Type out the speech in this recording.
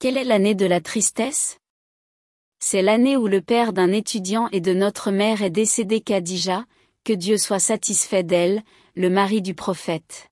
Quelle est l'année de la tristesse? C'est l'année où le père d'un étudiant et de notre mère est décédé Khadija, que Dieu soit satisfait d'elle, le mari du prophète.